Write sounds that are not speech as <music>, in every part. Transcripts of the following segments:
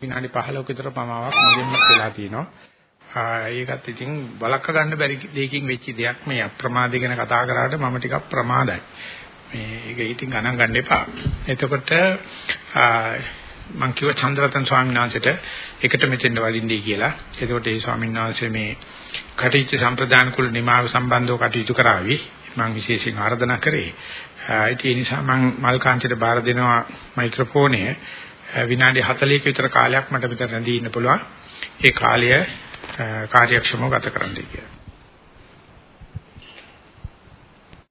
විනාඩි 15ක විතර පමාවක් මුලින්ම වෙලා තිනවා. ඒකත් ඉතින් බලක ගන්න බැරි දෙයකින් වෙච්ච දෙයක් මේ අප්‍රමාදය ගැන කතා කරාට මම ටිකක් ප්‍රමාදයි. මේ ඒක ඉතින් ගණන් ගන්න එපා. එතකොට මම කිව්ව චන්ද්‍රරතන ස්වාමීන් වහන්සේට එකට මෙතෙන්ද වඩින්නයි කියලා. එතකොට ඒ ස්වාමීන් වහන්සේ මේ කටිච්ච සම්ප්‍රදාන කුල නිමාව සම්බන්ධව කටයුතු කරાવી. මම විශේෂයෙන් ආරාධනා කරේ. ඒ නිසා මම මල්කාන්තයට බාර දෙනවා මයික්‍රොෆෝනය. විනාඩි 40ක විතර කාලයක් මට මෙතන රැඳී ඉන්න පුළුවන්. ඒ කාලය කාර්යක්ෂමව ගත කරන්න කියලා.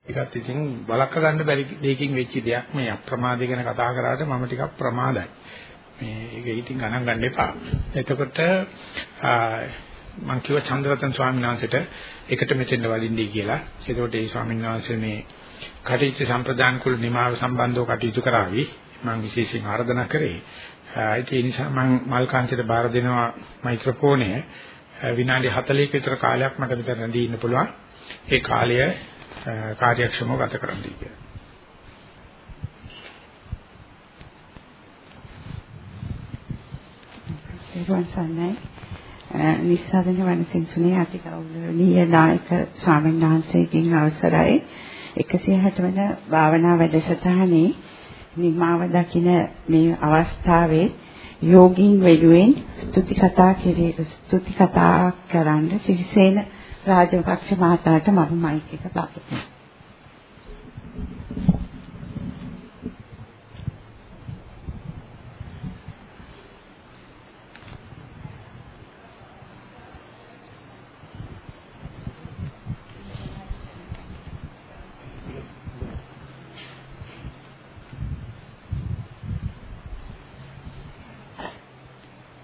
ඒකත් ඉතින් බලක ගන්න බැරි දෙයකින් වෙච්ච දෙයක් මේ අප්‍රමාදය ගැන කතා කරාට මම ටිකක් ප්‍රමාදයි. මේ ඒක ඉතින් ගණන් ගන්න එපා. එතකොට මම කිව්ව චන්ද්‍රරතන ස්වාමීන් වහන්සේට එකට මෙතෙන්ද වඩින්නයි කියලා. එතකොට ඒ ස්වාමීන් වහන්සේ මේ කටිච්ච සම්ප්‍රදාන කුල නිමාව සම්බන්ධව කටයුතු කරાવી. මම විශේෂයෙන් ආරාධනා කරේ. ඒ නිසා මම මල්කාන්තයට බාර දෙනවා මයික්‍රොෆෝනය. විනාඩි 40ක විතර කාලයක් මට මෙතන රැඳී ඉන්න පුළුවන්. ඒ කාලය කාර්යක්ෂමව ගත කරන්න කියලා. ඒවන් සන්නයි නිස්සාරණ වනසිංසුනේ අතිගෞරවනීය නායක ස්වාමීන් වහන්සේගෙන් අවසරයි 160 වන භාවනා වැඩසටහනේ නිමාව දකින මේ අවස්ථාවේ යෝගින් වෙනුවෙන් ස්තුති කතා කෙරේ ස්තුති කතා කරන්න සිරිසේන රාජපක්ෂ මහතාට මම මයික් එක පාපිනවා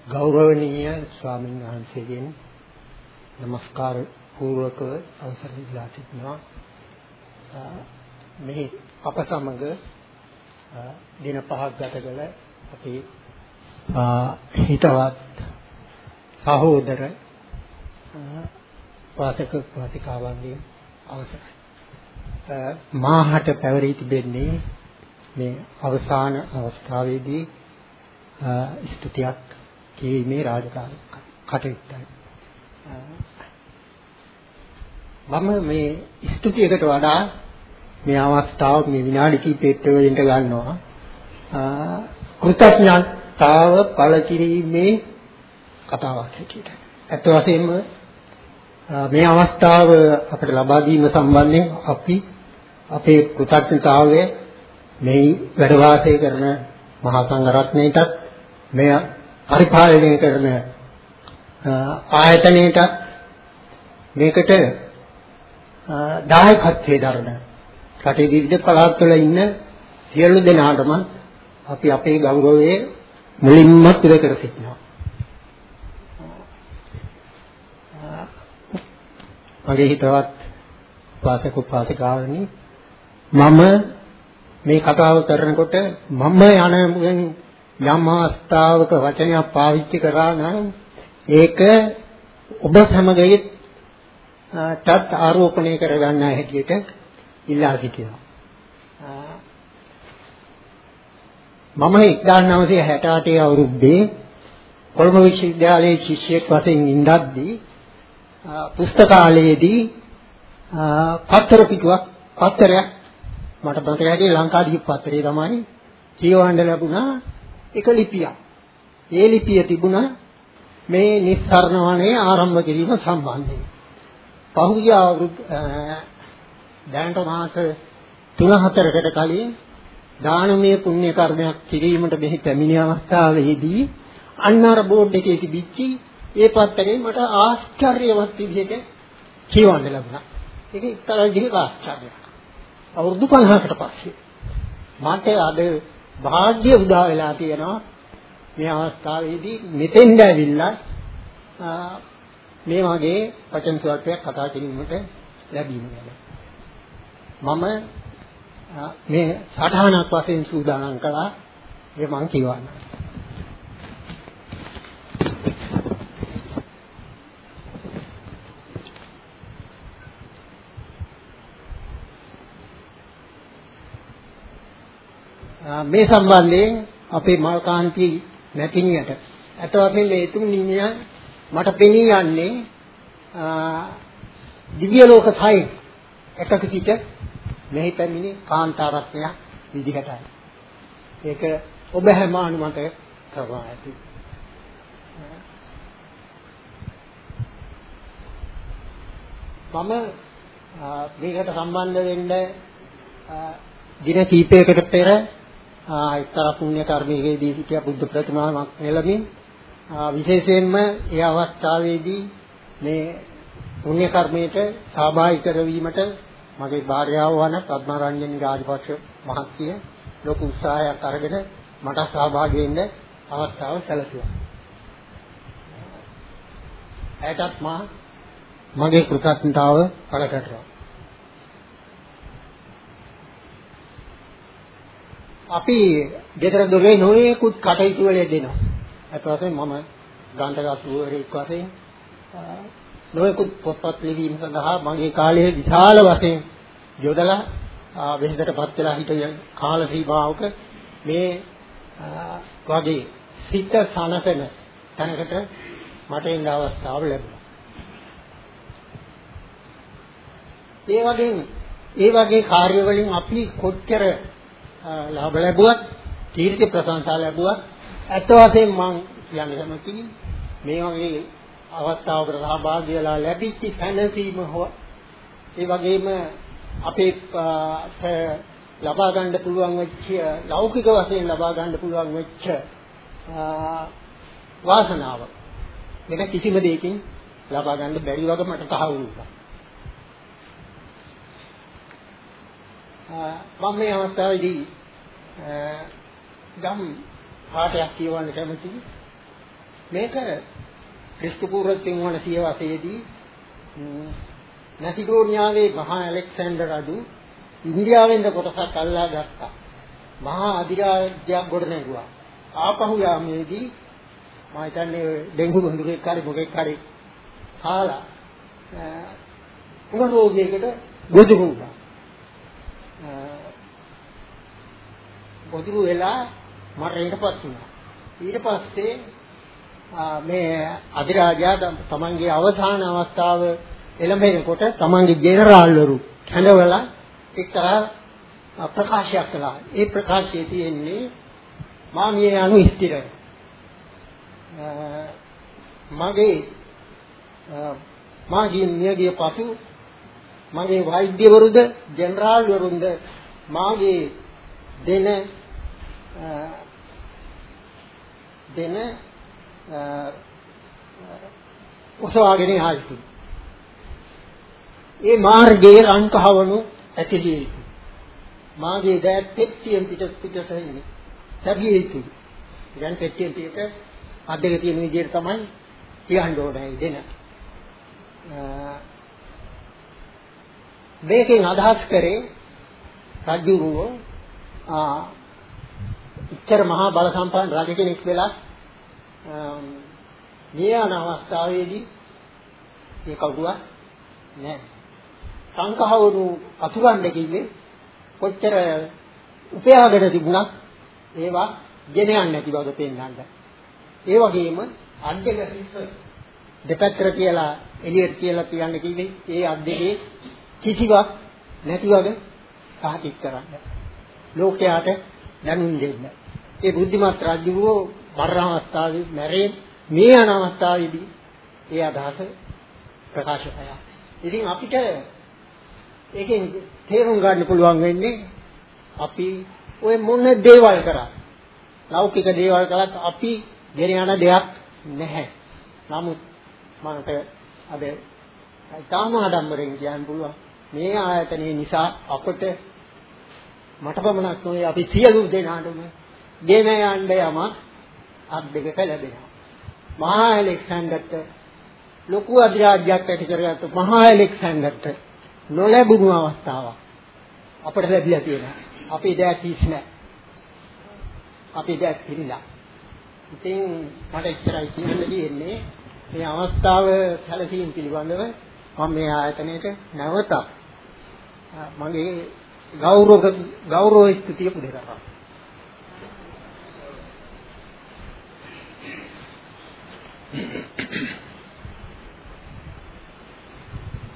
ගෞරවනීය ස්වාමීන් වහන්සේගෙන් নমස්කාර පූර්වකව අවසර දීලා සිටිනවා මෙහි අප සමග දින පහක් ගත කළ අපි හිතවත් සහෝදර වාසක වාසිකාවන්ගේ අවසරයි. මාහට පැවරී තිබෙන්නේ මේ අවසාන අවස්ථාවේදී ස්තුතියක් කියීමේ රාජකාරී කටයුත්තයි. මම මේ ස්තුතියකට වඩා මේ අවස්ථාව මේ විනාඩි කිහිපෙත් වෙන්න ගන්නවා. කෘතඥතාව පළ කිරීමේ කතාවක් හැටියට. ඇත්ත වශයෙන්ම මේ අවස්ථාව අපිට ලබා දීම සම්බන්ධයෙන් අපි අපේ කෘතඥතාවය මේ වැඩ වාසය කරන මහා සංඝරත්නයටත් මෙය පරිපාලනය කරන ආයතනයට මේකට දායකත්වයේ දරන රටේ විවිධ පළාත්වල ඉන්න සියලු දෙනාටම අපි අපේ ගෞරවයේ මුලින්ම පිළ කර සිටිනවා. මගේ හිතවත් වාසක උපාසිකාවනි මම මේ කතාව කරනකොට මම යන යම් අවස්ථාවක වචනයක් පාවිච්චි කරා නම් ඒක ඔබ සමගයේ තත් ආරෝපණය කරගන්න හැටියට ඉල්ලා සිටිනවා. මම 1968 අවුරුද්දේ කොළඹ විශ්වවිද්‍යාලයේ ශිෂ්‍යයෙක් වශයෙන් ඉඳද්දී පුස්තකාලයේදී පත්තර පිටුවක් පත්තරයක් මට මතක හැටියට ලංකාදීප පත්තරේ තමයි කියවන්න ලැබුණා එක ලිපියක්. ඒ ලිපිය තිබුණා මේ නිස්සරණ වනේ ආරම්භ කිරීම සම්බන්ධයෙන්. පහුගිය අවුරුදු දැනට මාස 3-4කට කලින් දානමය පුණ්‍ය කර්මයක් කිරීමට මෙහි පැමිණි අවස්ථාවේදී අන්න අර බෝඩ් එකේ තිබිච්ච ඒ පත්තරේ මට ආශ්චර්යවත් විදිහට කියවන්න ලැබුණා. ඒක එක්තරා විදිහක ආශ්චර්යයක්. අවුරුදු 50කට පස්සේ මට අද වාග්ය උදා වෙලා තියෙනවා. මේ අවස්ථාවේදී මෙතෙන්ද ඇවිල්ලා මේ වගේ වචන සුවල්පයක් කතා කිරීමට ලැබීම ගැන. මම මේ සටහනක් වශයෙන් සූදානම් කළා. ඒ මම කියවන්නම්. මේ සම්බන්ධයෙන් අපේ මල්කාන්ති නැතිනියට අත වශයෙන් මේ තුන් නිමිය මට පෙනී යන්නේ දිව්‍ය ලෝක සයි එකක සිට මෙහි පැමිණි කාන්තාරත්නයක් විදිහටයි. ඒක ඔබ හැම අනුමත කරවා ඇති. මම මේකට සම්බන්ධ වෙන්න දින කීපයකට පෙර එක්තරා පුණ්‍ය කර්මයකදී සිටිය බුද්ධ ප්‍රතිමාවක් නෙළමින් විශේෂයෙන්ම ඒ අවස්ථාවේදී මේ පුණ්‍ය කර්මයට සහභාගී කරවීමට මගේ භාර්යාව වන පద్මරංජන රාජපක්ෂ මහත්මිය ලොකු උත්සාහයක් අරගෙන මට සහභාගී වෙන්න අවස්ථාව සැලසුවා. ඇයටත් මා මගේ කෘතඥතාව ප්‍රකටව. අපි ගෙදර දොරේ නොයෙකුත් කටයුතු වල දෙනවා. අත වශයෙන් මම ගාන්ධක අසුවරෙක් වශයෙන් නොයෙකුත් පොත්පත් ලිවීම සඳහා මගේ කාලයේ විශාල වශයෙන් යොදලා වෙහෙසටපත් වෙලා හිටිය කාල සීමාවක මේ වගේ සිත සනසන තැනකට මට එන්න අවස්ථාව ලැබුණා. ඒ වගේ ඒ වගේ කාර්ය වලින් අපි කොච්චර ලාභ ලැබුවත් කීර්ති ප්‍රශංසා ලැබුවත් ඇත්ත වශයෙන්ම මම කියන්නේ කැමතියි මේ වගේ අවස්ථාවකට සහභාගී වෙලා ලැබිච්ච පැනසීම හෝ ඒ වගේම අපේ ලබා ගන්න පුළුවන් වෙච්ච ලෞකික වශයෙන් ලබා ගන්න පුළුවන් වෙච්ච වාසනාව මේක කිසිම දෙයකින් ලබා ගන්න බැරි වගේ මට තහවුරු වුණා. මම මේ අවස්ථාවේදී ගම් පාඩයක් කියවන්න කැමතියි. මේක ක්‍රිස්තු පූර්ව 300 වසරේදී මැසිඩෝනියාවේ මහා ඇලෙක්සැන්ඩර් රජු ඉන්දියාවෙන්ද කොටසක් අල්ලා ගත්තා. මහා අධිරාජ්‍යයක් ගොඩ නැගුවා. ආපහු යාමේදී මම හිතන්නේ ඩෙන්ගු වඳුරේ කාරි මොකෙක් කාරි කාලා උග රෝගයකට ගොදුරු වුණා. ගොදුරු වෙලා මරණයටපත් වුණා. ඊට පස්සේ මේ අධිරාජයා තමන්ගේ අවසාන අවස්ථාව එළඹෙනකොට තමන්ගේ ජෙනරාල්වරු කැඳවලා එක්තරා ප්‍රකාශයක් කළා. ඒ ප්‍රකාශයේ තියෙන්නේ මා මිය යනු ස්ථිරයි. මගේ මා මියගිය පසු මගේ වෛද්‍යවරුද ජෙනරාල්වරුන්ද මාගේ දෙන දෙන උසවාගෙන ආයිතු. ඒ මාර්ගයේ රංකහවණු ඇතිලිය යුතු. මාගේ දෑත් පෙට්ටියෙන් පිට පිටට එන්නේ. ලැබිය යුතුයි. දැන් පෙට්ටියෙන් පිට අද්දක තියෙන විදිහට තමයි කියන්න ඕනේ දෙන. මේකෙන් අදහස් කරේ රජුරුව ආ ඉච්ඡර මහා බල සම්පන්න රජ කෙනෙක් වෙලා මේ යන අවස්ථාවේදී ඒ කවුරුවත් නැහැ. සංකහවණු අතුරන්න කිව්වේ කොච්චර උපයාගෙන තිබුණත් ඒවා ගෙන යන්නේ නැති බව පෙන්වන්න. ඒ වගේම අද්දක හිස්ස දෙපැත්තට කියලා එළියට කියලා තියන්න කිව්වේ ඒ අද්දකේ කිසිවක් නැති වගේ සාහිත කරන්න. ලෝකයාට දැනුම් දෙන්න. ඒ බුද්ධිමත් රජුව මරණ අවස්ථාවේ මැරේ මේ යන අවස්ථාවේදී ඒ අදහස ප්‍රකාශ කළා. ඉතින් අපිට ඒකෙන් තේරුම් ගන්න පුළුවන් වෙන්නේ අපි ඔය මොන දේවල් කරා ලෞකික දේවල් කළත් අපි ගෙන යන දෙයක් නැහැ. නමුත් මට අද තාම ආඩම්බරෙන් කියන්න පුළුවන් මේ ආයතනයේ නිසා අපට මට පමණක් නෙවෙයි අපි සියලු දෙනාටම ගෙන යන්න යමක් අත් දෙක ලැබෙනවා. මහා ඇලෙක්සැන්ඩර්ට ලොකු අධිරාජ්‍යයක් ඇති කරගත්ත මහා ඇලෙක්සැන්ඩර්ට නොලැබුණු අවස්ථාවක් අපිට ලැබිලා තියෙනවා. අපි දැක් කිස් නැහැ. අපි දැක් පිළිලා. ඉතින් මට ඉස්සරයි කියන්න තියෙන්නේ මේ අවස්ථාව සැලසීම් පිළිබඳව මම මේ ආයතනයේ නැවතත් මගේ ගෞරව ගෞරව ස්තුතිය පුද කරනවා.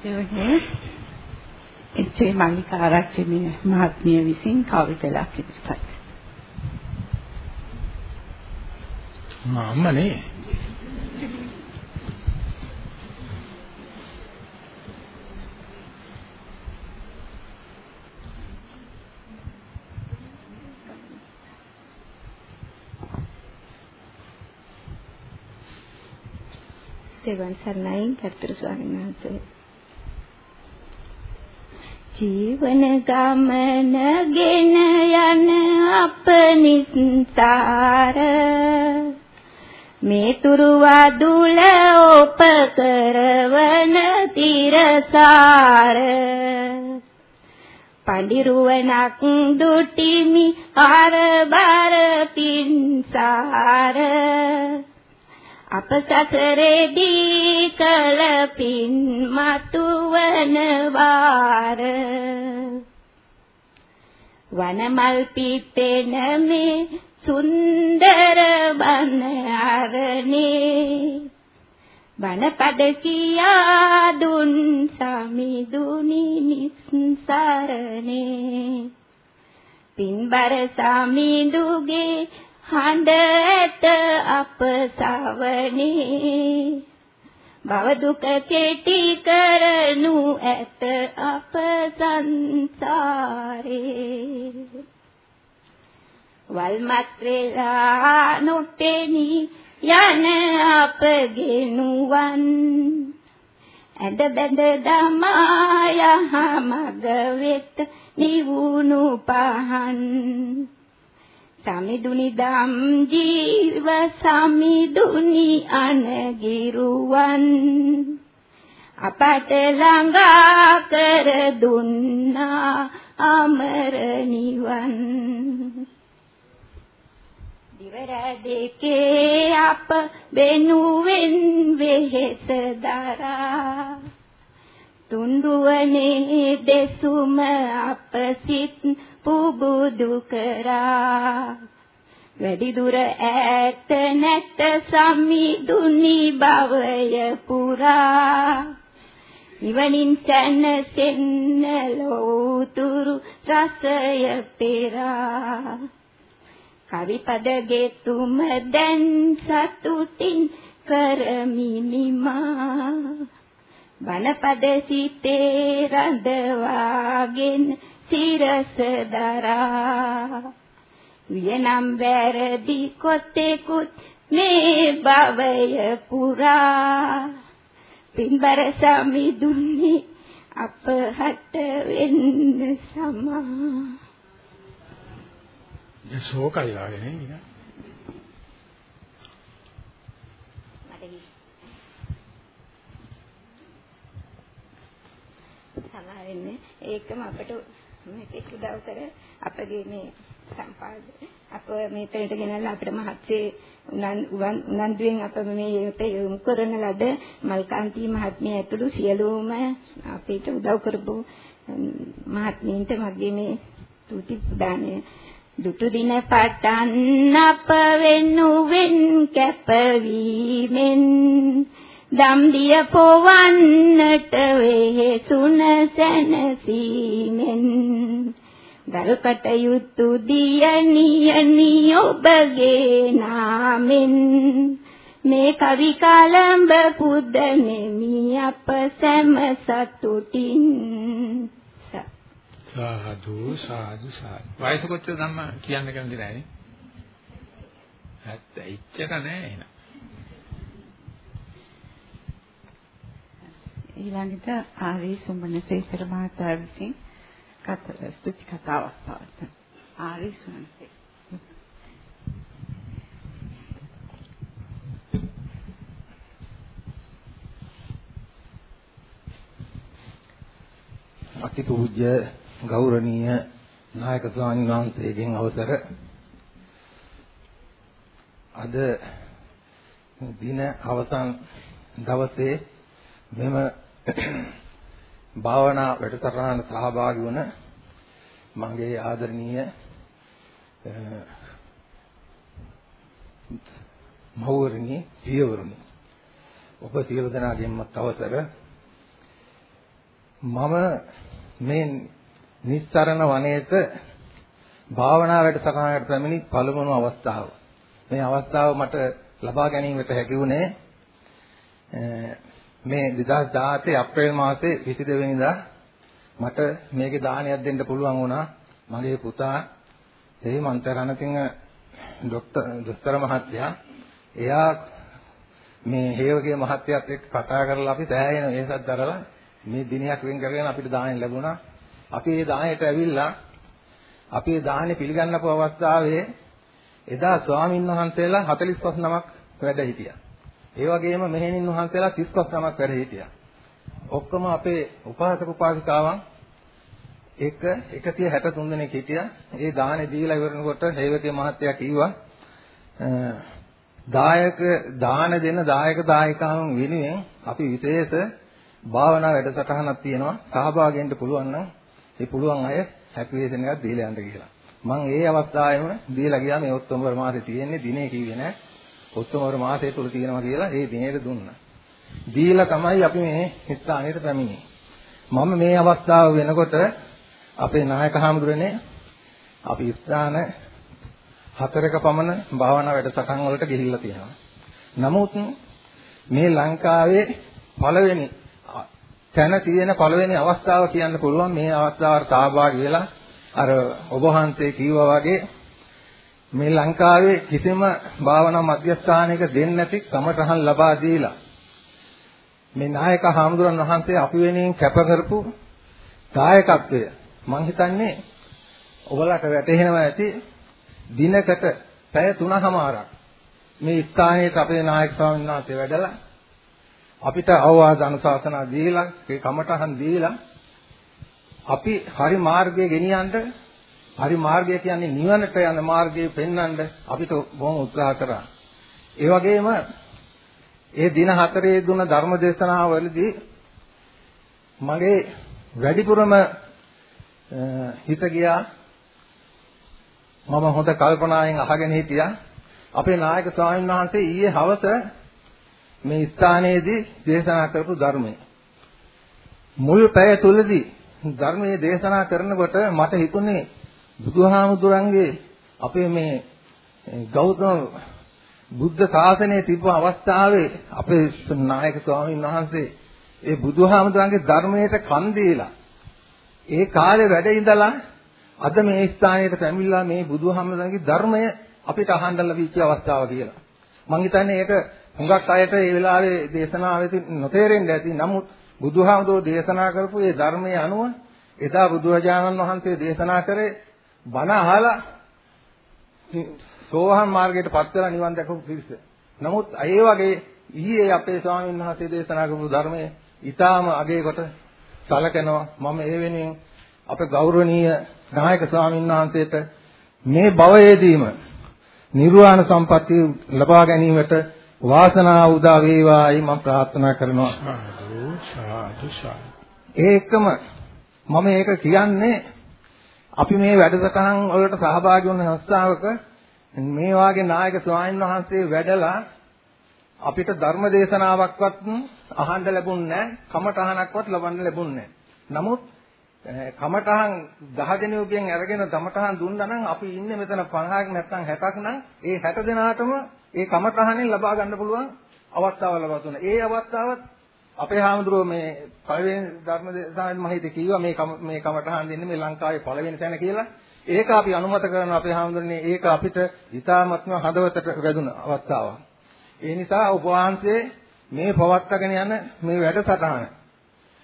එවනේ එචේ මල්ලිකා ආරච්චි මහත්මිය විසින් කවිතලක් ඉදිරිපත් අම්මනේ තෙරුවන් සරණයි කර්තෘ ස්වාමීන් වහන්සේ. ජීවන ගමන ගෙන යන අප නිස්සාර මේ තුරුවා දුල ඔප කරවන තිරසාර. පඬිරුවනක් දුටිමි ආරබර පින්සාර. අප සසරේදී කල පින් මතුවන වාර. වනමල් පිපෙන මේ සුන්දර බන අරණේ. බණපද කියා දුන් සමිදුනි නිස්සරණේ. පින්බර සමිඳුගේ හඬ ඇත අප සවනේ භව දුක කෙටි කරනු ඇත අප සංසාරේ. වල්මත් වේලා නොපෙනී යන අප ගෙනුවන්. ඇද බැඳ දමා යහ මග වෙත නිවුණු පහන්. සමිදුනි දම් ජීව සමිදුනි අනගිරුවන්. අපට ළඟා කර දුන්නා අමර නිවන්. දිවර දෙකේ අප වෙනුවෙන් වෙහෙස දරා තුන්රුවනේ දෙසුම අප සිත් පුබුදු කරා වැඩි දුර ඈත නැත සමිදුනි භවය පුරා. නිවනින් සැනසෙන්න ලෝතුරු රසය පෙරා. කවිපද ගෙතුම දැන් සතුටින් කරමිනිමා. වනපද සිතේ රඳවාගෙන සිරස දරා. වියනම් වැරදි කොතෙකුත් මේ භවය පුරා. පින්බර සමිදුන්නේ අප හට වෙන්න සමා. ශෝකයි වාගේ නේ නිකන්. සමහරන්නේ ඒකම අපට මේක උදව් කර අපගේ මේ සම්පාද අප මේතනට ගෙනල්ලා අපිට මහත්සේ උනන්දුවෙන් අප මේකට යොමු කරන ලද මල්කාන්ති මහත්මිය ඇතුළු සියලුම අපිට උදව් කරපු මහත්මීන්ට මගේ මේ තුති දානය දුටු දින පටන් අප වෙනුවෙන් කැපවීමෙන් දම් දිය පොවන්නට වෙහෙසුන සැනසීමෙන් දරුකට යුතු දියණියනි ඔබගේ නාමෙන් මේ කවි කලඹ පුදනෙමි අප සැම සතුටින් සාදු සාදු සාදු. වයස කොච්චර ධම්ම කියන්න කැමති නැහැ නේ. ඇත්ත ඉච්චර නෑ එහෙනම්. ඊළඟට ආරී සුමනසේකර මහතා විසින් කතර ස්තුති කතාවක් පවත්වන. ආරී සුමනසේ. අතිපූජ්‍ය ගෞරවනීය නායක ස්වාමීන් වහන්සේගෙන් අවසර අද දින අවසන් දවසේ මෙම භාවනා වැඩසටහන සහභාගී වුණ මගේ ආදරණීය මහවරණී පියවරුනි ඔබ සියලු දෙනාගෙන්මත් අවසර මම මේ නිස්සරණ වනයේට භාවනා වැඩසටහනකට පැමිණි පළමුණු අවස්ථාව. මේ අවස්ථාව මට ලබා ගැනීමට හැකි වුණේ මේ 2017 අප්‍රේල් මාසේ 22 වෙනිදා මට මේකේ දානයක් දෙන්න පුළුවන් වුණා. මගේ පුතා හේමන්ත රණසිංහ ડોක්ටර් දොස්තර මහත්තයා එයා මේ හේවගේ මහත්තයත් එක්ක කතා කරලා අපි සෑහෙන වෙහසක් දරලා මේ දිනයක් වෙන් කරගෙන අපිට දාහන ලැබුණා. අපි ඒ දාහයට ඇවිල්ලා අපි ඒ දාහනේ පිළිගන්නපු අවස්ථාවේ එදා ස්වාමින් වහන්සේලා 45 නමක් වැඩ හිටියා. ඒ වගේම මෙහෙණින් වහන්සේලා 35 නමක් වැඩ හිටියා. ඔක්කොම අපේ උපාසක උපාසිකාවන් එක 163 දෙනෙක් හිටියා. ඒ දාහනේ දීලා ඉවරනකොට හේවගේ මහත්තයා කිව්වා දායක දාන දෙන දායක දායකාවන් වෙනුවෙන් අපි විශේෂ භාවනා වැඩසටහනක් තියෙනවා සහභාගී වෙන්න පුළුවන් නම් ඒ පුළුවන් අය හැපිවේෂන් එකක් දීලා යන්න කියලා. මම ඒ අවස්ථාවේම දීලා ගියා මේ ඔක්තෝබර් මාසේ තියෙන්නේ දිනේ කිව්වේ නෑ. ඔක්තෝබර් මාසය තුල තියෙනවා කියලා ඒ දිනේට දුන්නා. දීලා තමයි අපි මේ ස්ථානෙට පැමිණෙන්නේ. මම මේ අවස්ථාව වෙනකොට අපේ නායක හාමුදුරනේ අපි ස්ථාන හතරක පමණ භාවනා වැඩසටහන් වලට ගිහිල්ලා තියෙනවා. නමුත් මේ ලංකාවේ පළවෙනි තැන තියෙන පළවෙනි අවස්ථාව කියන්න පුළුවන් මේ අවස්ථාවට සහභාගී වෙලා අර ඔබ වහන්සේ කිව්වා වගේ මේ ලංකාවේ කිසිම භාවනා මධ්‍යස්ථානයක දෙන්නේ නැති කමටහන් ලබා දීලා මේ නායක හාමුදුරන් වහන්සේ අපි වෙනුවෙන් කැප කරපු දායකත්වය මම හිතන්නේ ඔබලට වැටහෙනවා ඇති දිනකට පැය 3කමාරක් මේ ස්ථානයේ අපේ නායක ස්වාමීන් වහන්සේ වැඩලා අපිට අවවාද අනුශාසනා දීලා ඒ කමටහන් දීලා අපි හරි මාර්ගයේ ගෙනියන්න හරි මාර්ගය කියන්නේ නිවනට යන මාර්ගය පෙන්වන්න අපිට බොහොම උත්සාහ කරා. ඒ වගේම ඒ දින හතරේ දුන ධර්ම දේශනාවලදී මගේ වැඩිපුරම හිත ගියා. මම හොඳ කල්පනාවෙන් අහගෙන හිටියා. අපේ නායක ස්වාමීන් වහන්සේ ඊයේ හවස මේ ස්ථානයේදී දේශනා කරපු ධර්මය. මුල් පැය තුලදී ධර්මයේ දේශනා කරනකොට මට හිතුනේ බුදුහාමුදුරන්ගේ අපේ මේ ගෞතම බුද්ධ ශාසනයේ තිබ්බ අවස්ථාවේ අපේ නායක ස්වාමීන් වහන්සේ ඒ බුදුහාමුදුරන්ගේ ධර්මයට කන් දීලා ඒ කාලේ වැඩ ඉඳලා අද මේ ස්ථානයට පැමිණලා මේ බුදුහාමුදුරන්ගේ ධර්මය අපිට අහන්න ලැබිච්ච අවස්ථාව කියලා. මම හිතන්නේ ඒක හුඟක් අයට ඒ වෙලාවේ දේශනාවෙදී නොතේරෙන්න ඇති. නමුත් බුදුහාමුදුරෝ දේශනා කරපු ඒ ධර්මයේ අනුව එදා බුදුරජාණන් වහන්සේ දේශනා කරේ බණ අහලා සෝහන් මාර්ගයට පත් වෙලා නිවන් දැකපු පිරිස. නමුත් ඒ වගේ ඊයේ අපේ ස්වාමීන් වහන්සේ දේශනා කරපු ධර්මයේ ඊටාම අගේ කොට සලකනවා. මම ඒ වෙනුවෙන් අපේ ගෞරවනීය නායක ස්වාමීන් වහන්සේට මේ භවයේදීම නිර්වාණ සම්පත්තිය ලබා ගැනීමට වාසනාව උදා වේවායි මම ප්‍රාර්ථනා කරනවා. සාදු. ඒකම මම ඒක කියන්නේ අපි මේ වැඩසටහන් වලට සහභාගී වුණ අවස්ථාවක මේ වාගේ නායක ස්වාමීන් වහන්සේ වැඩලා අපිට ධර්ම දේශනාවක්වත් අහන්න ලැබුණේ නැහැ, කමඨහනක්වත් ලබන්න ලැබුණේ නැහැ. නමුත් කමඨහන් 10 දෙනෙකුගෙන් අරගෙන කමඨහන් දුන්නා නම් අපි ඉන්නේ මෙතන 50ක් නැත්නම් 60ක් නම් ඒ 60 දෙනාටම ඒ කමඨහනෙන් ලබා ගන්න පුළුවන් අවස්ථාව ලබා දුන්නා. ඒ අවස්ථාවත් අපේ හාමුදුරුවෝ මේ පළවෙනි ධර්ම දේශනාවෙන් මම හිතේ කිව්වා මේ මේ කමඨහන් දෙන්නේ මේ ලංකාවේ පළවෙනි තැන කියලා. ඒක අපි අනුමත කරන අපේ හාමුදුරනේ ඒක අපිට ඉතාමත්ම හදවතට වැදුන අවස්ථාවක්. ඒ නිසා ඔබ වහන්සේ මේ පවත්වාගෙන යන මේ වැඩසටහන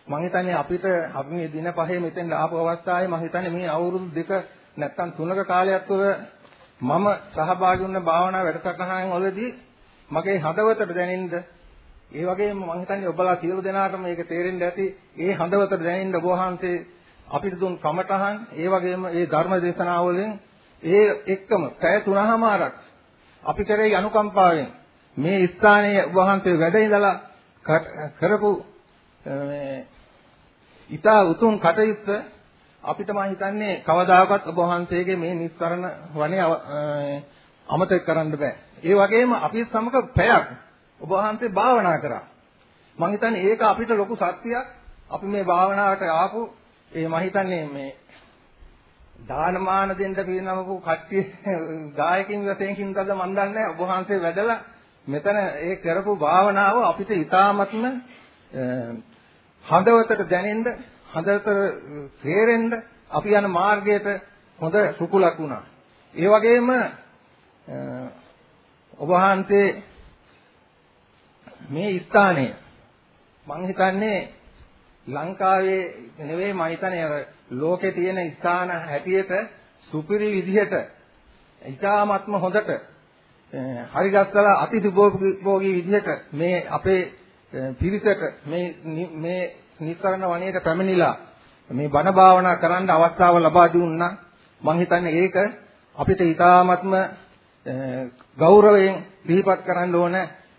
මම හිතන්නේ අපිට අපි මේ දින පහේ මෙතෙන් ආපු අවස්ථාවේ මම හිතන්නේ මේ අවුරුදු දෙක නැත්තම් තුනක කාලයක් තුළ මම සහභාගී වුණ භාවනා වැඩසටහන් වලදී මගේ හදවතට දැනෙන්න ඒ වගේම මම හිතන්නේ ඔබලා සියලු දෙනාටම මේක තේරෙන්න ඇති ඒ හදවතට දැනෙන්න ඔබ වහන්සේ අපිට දුන් කමටහන් ඒ වගේම ඒ ධර්ම දේශනාවලින් ඒ එක්කම පැය තුනමාරක් අපි කරේ අනුකම්පාවෙන් මේ ස්ථානයේ ඔබ වහන්සේ වැඩ ඉඳලා කරපු මේ ඊතා උතුම් කටයුත්ත අපිට මම හිතන්නේ කවදාකවත් ඔබ වහන්සේගේ මේ නිස්කරණ වනේ අමතක කරන්න බෑ. ඒ වගේම අපි සමග පැයක් ඔබ වහන්සේ භාවනා කරා. මම හිතන්නේ ඒක අපිට ලොකු සත්‍යයක්. අපි මේ භාවනාවට ආපු ඒ මම හිතන්නේ මේ දානමාන දෙන්න පිරිනමපු කට්ටිය ගායකින් වශයෙන්කින් තද මන් දන්නේ ඔබ වහන්සේ වැඩලා මෙතන ඒ කරපු භාවනාව අපිට ඊ타මත්ම හදවතට දැනෙන්න හදවතට තේරෙන්න අපි යන මාර්ගයට හොඳ රුකුලක් වුණා. ඒ වගේම ඔබ වහන්සේ මේ ස්ථානය. මම හිතන්නේ ලංකාවේ නෙවෙයි මම හිතන්නේ අර ලෝකේ තියෙන ස්ථාන හැටියට සුපිරි විදිහට ඉතාමත්ම හොඳට හරි ගස්සලා අතිසුභෝගී විදිහට මේ අපේ පිරිසට මේ මේ නිස්සරණ වණයට පැමිණිලා මේ බණ භාවනා කරන්න අවස්ථාව ලබා දුන්නා. මම හිතන්නේ ඒක අපිට ඊ타ත්ම ගෞරවයෙන් දීපත් කරන්න ඕන.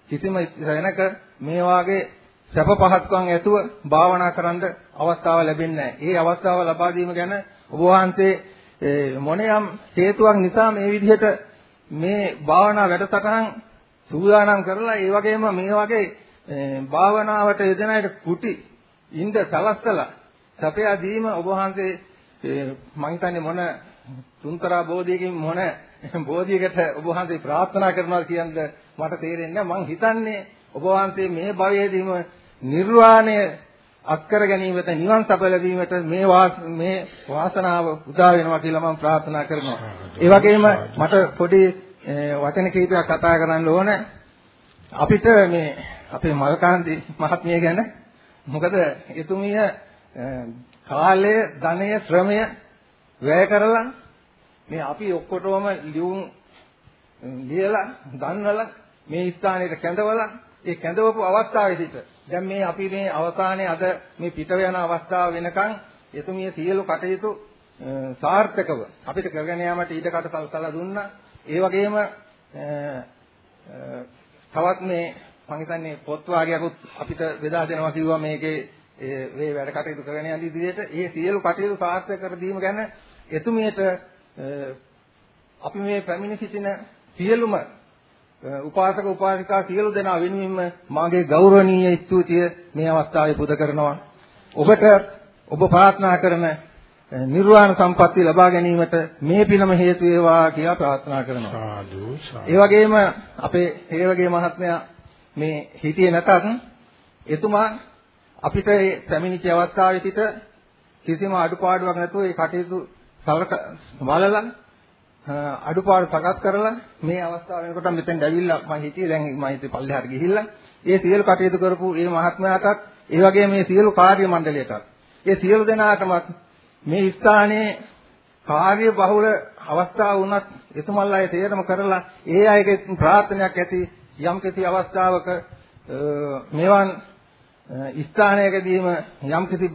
කිසිම වෙනක මේ වාගේ සැප පහත්කම් ඇතුව භාවනා කරන්න අවස්ථාව ලැබෙන්නේ නැහැ. ඒ අවස්ථාව ලබා දීම ගැන ඔබ වහන්සේ මොනියම් හේතුවක් නිසා මේ විදිහට මේ භාවනා වැඩසටහන් සූදානම් කරලා ඒ වගේම මේ වගේ භාවනාවට යෙදෙන අයට කුටි ඉඳ සලස්සලා සපයා දීම ඔබ වහන්සේ මං හිතන්නේ මොන තුන්තරා බෝධියකින් මොන <laughs> බෝධියකට ඔබ වහන්සේ ප්‍රාර්ථනා කරනවා කියනද මට තේරෙන්නේ නැහැ මං හිතන්නේ ඔබ වහන්සේ මේ භවයේදීම නිර්වාණය අත්කර ගැනීමට නිවන් සප ලැබීමට මේ මේ වාසනාව උදා වෙනවා කියලා මම ප්‍රාර්ථනා කරනවා. ඒ වගේම මට පොඩි වචන කිහිපයක් කතා කරන්න ඕන. අපිට මේ අපේ මල්කාන්ති මහත්මිය ගැන මොකද එතුමිය කාලය, ධනය, ශ්‍රමය වැය කරලා මේ අපි ඔක්කොටම ලියුම් ලියලා ගන්නවලා මේ ස්ථානෙට කැඳවලා ඒ කැඳවපු අවස්ථාවේ සිට දැන් මේ අපි මේ අවසානයේ අද මේ පිට යන අවස්ථාව වෙනකන් එතුමිය සියලු කටයුතු සාර්ථකව අපිට කරගෙන යාමට ඊටකට සල්සලා දුන්නා. ඒ වගේම තවත් මේ මම හිතන්නේ පොත් වාගයක්ත් අපිට බෙදා දෙනවා කිව්වා මේකේ මේ වැඩ කටයුතු කරගෙන යන ඉදිරියට ඒ සියලු කටයුතු සාර්ථක කර දීම ගැන එතුමියට අපි මේ පැමිණ සිටින සියලුම උපාසක උපාසිකා සියලු දෙනා වෙනුවෙන්ම මාගේ ගෞරවනීය ස්තුතිය මේ අවස්ථාවේ පුද කරනවා. ඔබට ඔබ ප්‍රාර්ථනා කරන නිර්වාණ සම්පත්තිය ලබා ගැනීමට මේ පිනම හේතු වේවා කියලා ප්‍රාර්ථනා කරනවා. සාදු ඒ වගේම අපේ හේවගේ මහත්මයා මේ හිතියේ නැතත් එතුමා අපිට මේ පැමිණිච්ච අවස්ථාවේ සිට කිසිම අඩුපාඩුවක් නැතුව ඒ කටයුතු සලක බලලා අඩුපාඩු සකස් කරලා මේ අවස්ථාව වෙනකොට මෙතෙන් ඇවිල්ලා මම හිතියේ දැන් මම හිතේ පල්ලෙහාට ගිහිල්ලා. ඒ සියලු කටයුතු කරපු මේ මහත්මයාටත් ඒ වගේම මේ සියලු කාර්ය මණ්ඩලයටත්. ඒ සියලු දෙනාටමත් මේ ස්ථානයේ කාර්ය බහුල අවස්ථා වුණත් එතුමල්ලා ඒ තේරම කරලා ඒ අයගේ ප්‍රාර්ථනාවක් ඇති යම් කිසි අවස්ථාවක මෙවන් ස්ථානයකදීම යම් කිසි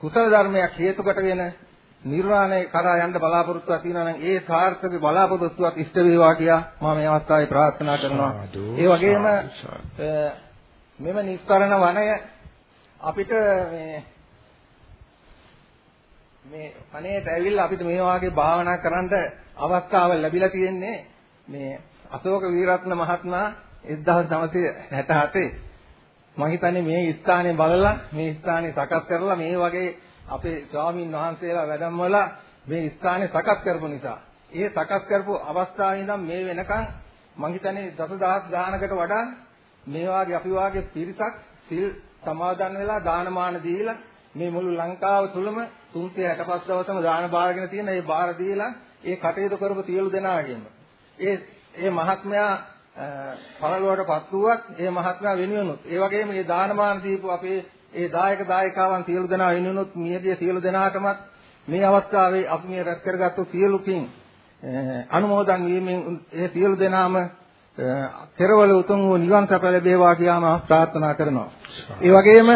කුසල ධර්මයක් හේතුකට වෙන නිර්වාණය කරා යන්න බලාපොරොත්තුවක් තියෙනවා නම් ඒ සාර්ථක බලාපොරොත්තුවක් ඉෂ්ට වේවා කියලා මම මේ අවස්ථාවේ ප්‍රාර්ථනා කරනවා. ඒ වගේම මෙම නිස්කරණ වනය අපිට මේ මේ වනයේට ඇවිල්ලා අපිට මේ වාගේ භාවනා කරන්න අවස්ථාව ලැබිලා තියෙන්නේ මේ අශෝක වීරත්න මහත්මයා 1967 මම හිතන්නේ මේ ස්ථානේ බලලා මේ ස්ථානේ සකස් කරලා මේ වගේ අපේ ස්වාමින් වහන්සේලා වැඩමවලා මේ ස්ථානේ සකස් කරපු නිසා. ඒ සකස් කරපු අවස්ථාවේ ඉඳන් මේ වෙනකන් මං හිතන්නේ දසදහස් ගානකට වඩා මේ වාගේ අපි වාගේ පිරිසක් සිල් සමාදන් වෙලා දානමාන දීලා මේ මුළු ලංකාව තුලම 365 දවසම දාන බාරගෙන තියෙන ඒ බාර දීලා ඒ කටයුතු කරපු සියලු දෙනාගෙම. ඒ ඒ මහත්මයා පරලොවටපත් වූවත් ඒ මහත්මයා වෙනුවෙනුත් ඒ වගේම මේ දානමාන දීපු අපේ ඒ දායක දායකාවන් සියලු දෙනා වෙනුනොත් මියගිය සියලු දෙනාටමත් මේ අවස්ථාවේ අපි මේ රැස් කරගත්තු සියලු පින් අනුමෝදන් වීමෙන් ඒ සියලු දෙනාම කෙරවල උතුම් වූ නිවන් සප ලැබේවා කියාම ප්‍රාර්ථනා කරනවා. ඒ වගේම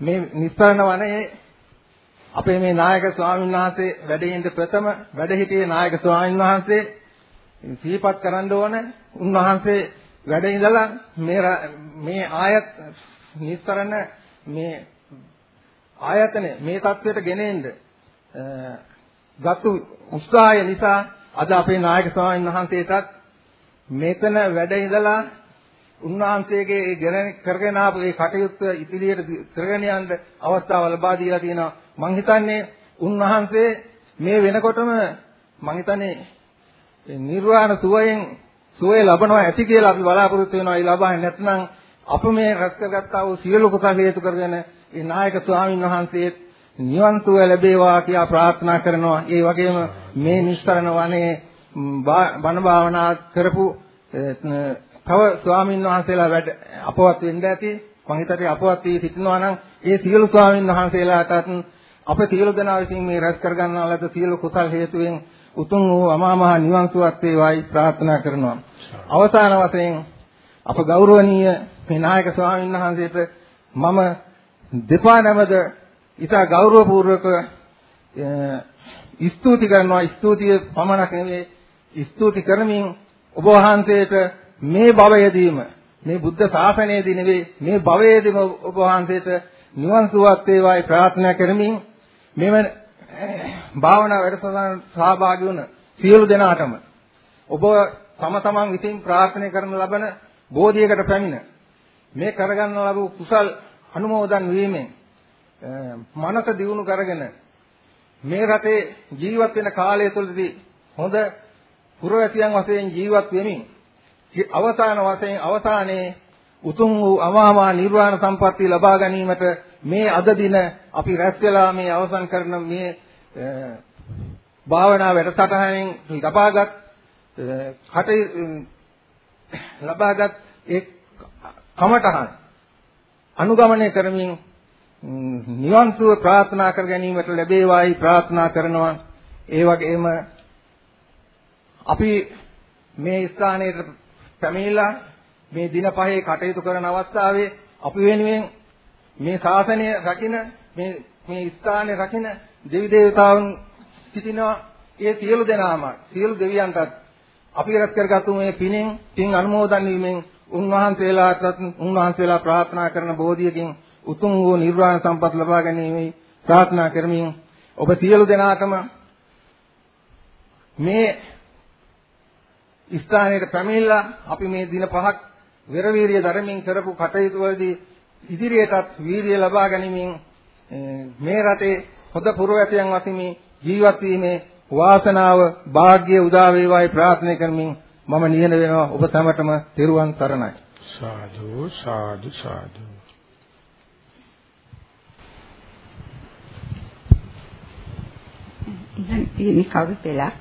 මේ නිස්සරණ වනයේ අපේ මේ නායක ස්වාමීන් වහන්සේ වැඩෙින්ද ප්‍රථම වැඩ සිටියේ නායක ස්වාමීන් වහන්සේ සිහිපත් කරන්න ඕන උන්වහන්සේ වැඩ ඉඳලා මේ මේ ආයත් නිස්සරණ මේ ආයතන මේ தത്വයට ගෙනෙන්න ගත්තු උත්සාහය නිසා අද අපේ නායක ස්වාමීන් වහන්සේටත් මෙතන වැඩ ඉඳලා උන්වහන්සේගේ ඒ ගෙන කරගෙන ආපු ඒ කටයුත්ත ඉදිරියට කරගෙන යන්න අවස්ථාව ලබා දීලා තියෙනවා. මං හිතන්නේ උන්වහන්සේ මේ වෙනකොටම මං හිතන්නේ නිර්වාණ සුවයෙන් සුවය ලබනවා ඇති කියලා අපි බලාපොරොත්තු වෙනවා. ඒ ලබන්නේ නැත්නම් අප මේ රැස් කරගත්තා වූ සියලු කුසල හේතු කරගෙන ඒ නායක ස්වාමීන් වහන්සේ නිවන් සුව ලැබේවා කියලා ප්‍රාර්ථනා කරනවා. ඒ වගේම මේ නිස්සරණ වනයේ බණ භාවනා කරපු තව ස්වාමීන් වහන්සේලා වැඩ අපවත් වෙන්න ඇති. මම හිතන්නේ අපවත් වී සිටිනවා නම් ඒ සියලු ස්වාමීන් වහන්සේලාටත් අප සියලු දෙනා විසින් මේ රැස් කර ගන්නා ලද සියලු කුසල් හේතුවෙන් උතුම් වූ අමා මහ නිවන් සුවත් වේවායි ප්‍රාර්ථනා කරනවා. අවසාන වශයෙන් අප ගෞරවනීය මේ නායක ස්වාමීන් වහන්සේට මම දෙපා නැමද ඉතා ගෞරවපූර්වක ස්තුති කරනවා. ස්තුතිය පමණක් නෙවෙයි. ස්තුති කරමින් ඔබ වහන්සේට මේ භවයේදීම මේ බුද්ධ ශාසනයේදී නෙවෙයි මේ භවයේදීම ඔබ වහන්සේට නිවන් සුවත් වේවායි ප්‍රාර්ථනා කරමින් මෙම භාවනා වැඩසටහන සහභාගී වුණ සියලු දෙනාටම ඔබ තම තමන් විසින් ප්‍රාර්ථනා කරන ලබන බෝධියකට පැමිණ මේ කරගන්න ලැබූ කුසල් අනුමෝදන් වීමෙන් මනස දියුණු කරගෙන මේ රටේ ජීවත් වෙන කාලය තුළදී හොඳ පුරවැසියන් වශයෙන් ජීවත් වෙමින් අවසාන වශයෙන් අවසානයේ උතුම් වූ අමාමා නිර්වාණ සම්පත්තිය ලබා ගැනීමට මේ අද දින අපි රැස් වෙලා මේ අවසන් කරන මේ භාවනා වැඩසටහනෙන් ලබාගත් කටේ ලබාගත් ඒ කමඨහන්. අනුගමනය කරමින් නිවන් සුව ප්‍රාර්ථනා කර ගැනීමට ලැබේවායි ප්‍රාර්ථනා කරනවා. ඒ වගේම අපි මේ ස්ථානයේ පැමිණිලා මේ දින පහේ කටයුතු කරන අවස්ථාවේ අපි වෙනුවෙන් මේ ශාසනය රකින්න මේ මේ ස්ථානයේ රකින්න දෙවි දේවතාවුන් සිටිනවා. ඒ සියලු දෙනාම සියලු දෙවියන්ටත් අපි රැස් කරගත්තු මේ පිනෙන් පින් අනුමෝදන් වීමෙන් උන්වහන්සේලාටත් උන්වහන්සේලා ප්‍රාර්ථනා කරන බෝධියකින් උතුම් වූ නිර්වාණ සම්පත් ලබා ගැනීමයි ප්‍රාර්ථනා කරමින් ඔබ සියලු දෙනාටම මේ ස්ථානයට පැමිණලා අපි මේ දින පහක් වෙරවීරිය ධර්මයෙන් කරපු කටයුතු වලදී ඉදිරියටත් වීරිය ලබා ගැනීමෙන් මේ රටේ හොඳ පුරවැසියන් වශයෙන් ජීවත් වීමේ වාසනාව වාග්ය උදා වේවායි ප්‍රාර්ථනා කරමින් මම නියන වෙනවා. ඔබ සැමටම තෙරුවන් සරණයි. සාදු සාදු සාදු. ඉතින් තියෙන කවි පෙළක්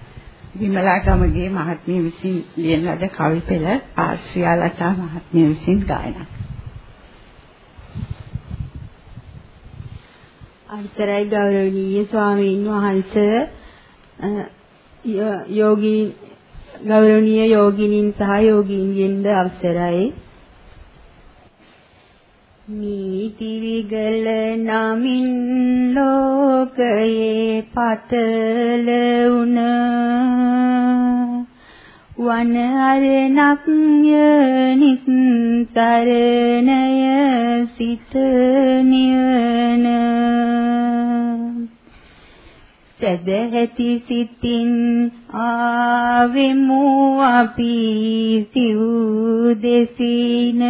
විමලා ගමගේ මහත්මිය විසින් ලියන ලද කවි පෙළ ආශ්‍රියාලතා මහත්මිය විසින් ගායනා. අවසරයි ගෞරවනීය ස්වාමීන් වහන්සේ. යෝගී ගෞරවනීය යෝගිනීන් සහ යෝගීන්ගෙන්ද අවසරයි. නීතිවිගල නමින් ලෝකයේ පතල උන වන අරණක් නිතරණය සිත නිවන සදහැති සිතින් ආවෙමු අපි සිව් දෙසින.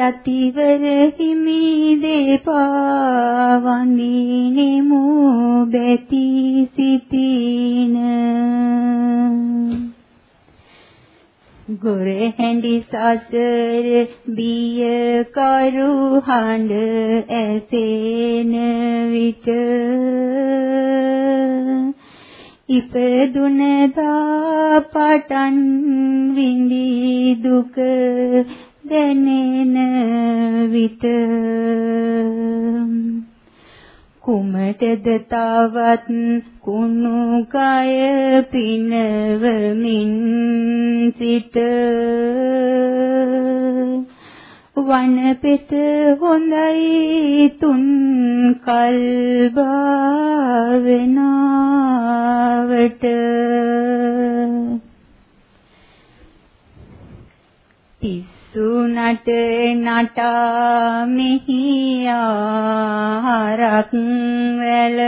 යතිවර හිමි දෙපා වඳිනෙමු බැති සිටින ගොර හැඬි සසර බිය කරු හඬ ඇසෙන විට ඉපදුන දා පටන් විඳි දුක දැනෙන විට කුමටද තවත් කුණු කය පිනවමින් සිට? වන පෙත හොඳයි තුන් කල් භාවනාවට. තිස් සුනට නටා මිහියාරක් වැල.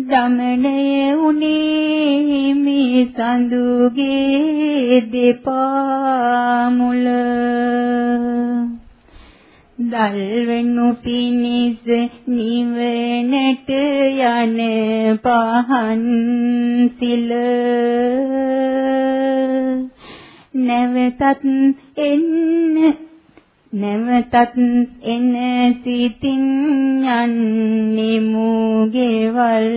දමණය උනේ සඳුගේ දෙපා මුල දල්වනු පිනිස නිවනට යන පහන් සිල. නැවතත් එන්න නැවතත් එන සිතින් යන්නේ මුගේවල්